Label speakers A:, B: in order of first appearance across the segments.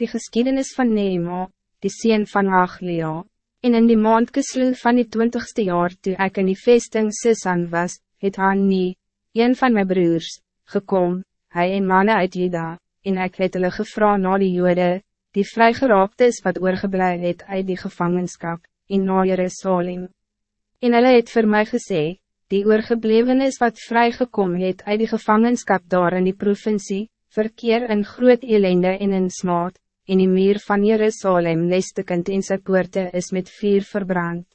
A: Die geschiedenis van Nehema, die sien van Aglia. En in die maand van die twintigste jaar toe ek in die vesting Sisan was, het Hanni, een van mijn broers, gekom, hij en mannen uit Juda, en ek het hulle gevra na die jode, die vrygeraapt is wat oorgeblij het uit die gevangenschap, in na Jerusalem. En hulle het vir my gesê, die oorgeblevenis wat vrygekom het uit die gevangenschap daar in die provincie, verkeer in groot elende en in smaad, en die muur van Jerusalem lestekend in sy poorte is met vuur verbrand.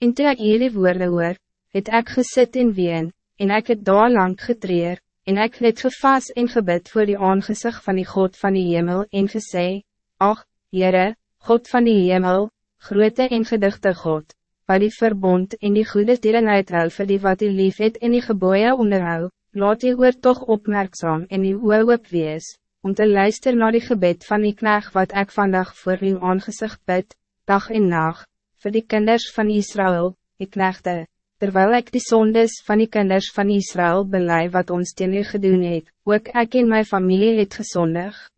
A: En toe ek hierdie woorde hoor, het ek gesit en ween, en ek het daar lang getreer, en ek het gevas en gebid voor die aangezicht van die God van die hemel en gesê, Ach, Heere, God van die hemel, grote en gedigte God, wat die verbond en die goede dieren uithou vir die wat die lief het en die geboeie onderhou, laat die oor toch opmerkzaam en die oor op wees, om te luisteren naar die gebed van die knecht wat ik vandaag voor uw aangezicht bid, dag en nacht, voor die kinders van Israël, die knechte, terwijl ik die zondes van die kinders van Israël belei wat ons teen u gedoen het, ook ik in mijn familie het gezondig.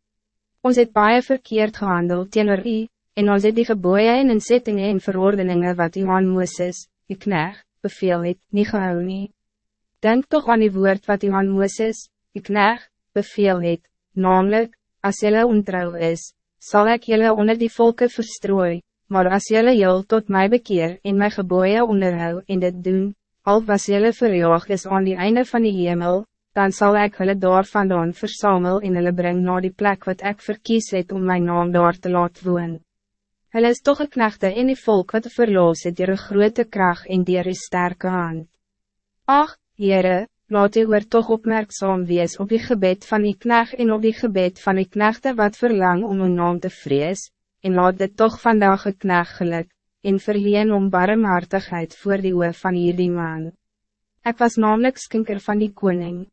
A: Ons het baie verkeerd gehandeld teen u, en ons het die geboeien en inzettingen en verordeningen wat u aan Mooses, die knecht, beveel het, nie gehou nie. Denk toch aan die woord wat u aan Mooses, die knecht, beveel het, namelijk, als jullie ontrouw is, zal ik jullie onder die volken verstrooien, maar als jullie jul tot mij bekeer in mijn geboeien onderhou in dit doen, al was jullie verjaag is aan die einde van die hemel, dan zal ik hulle daar vandaan versamel en hulle bring naar die plek wat ik verkies het om mijn naam daar te laten woon. Hulle is toch geknechte in die volk wat verloos het dier een grote kracht en dier een sterke hand. Ach, Heere, laat u oor toch opmerkzaam wees op die gebed van die knecht en op die gebed van die knechte wat verlang om een naam te vrees, en laat dit toch vandaag geknecht geluk, en verleen om barmhartigheid voor die oor van hierdie man. Ik was namelijk skinker van die koning.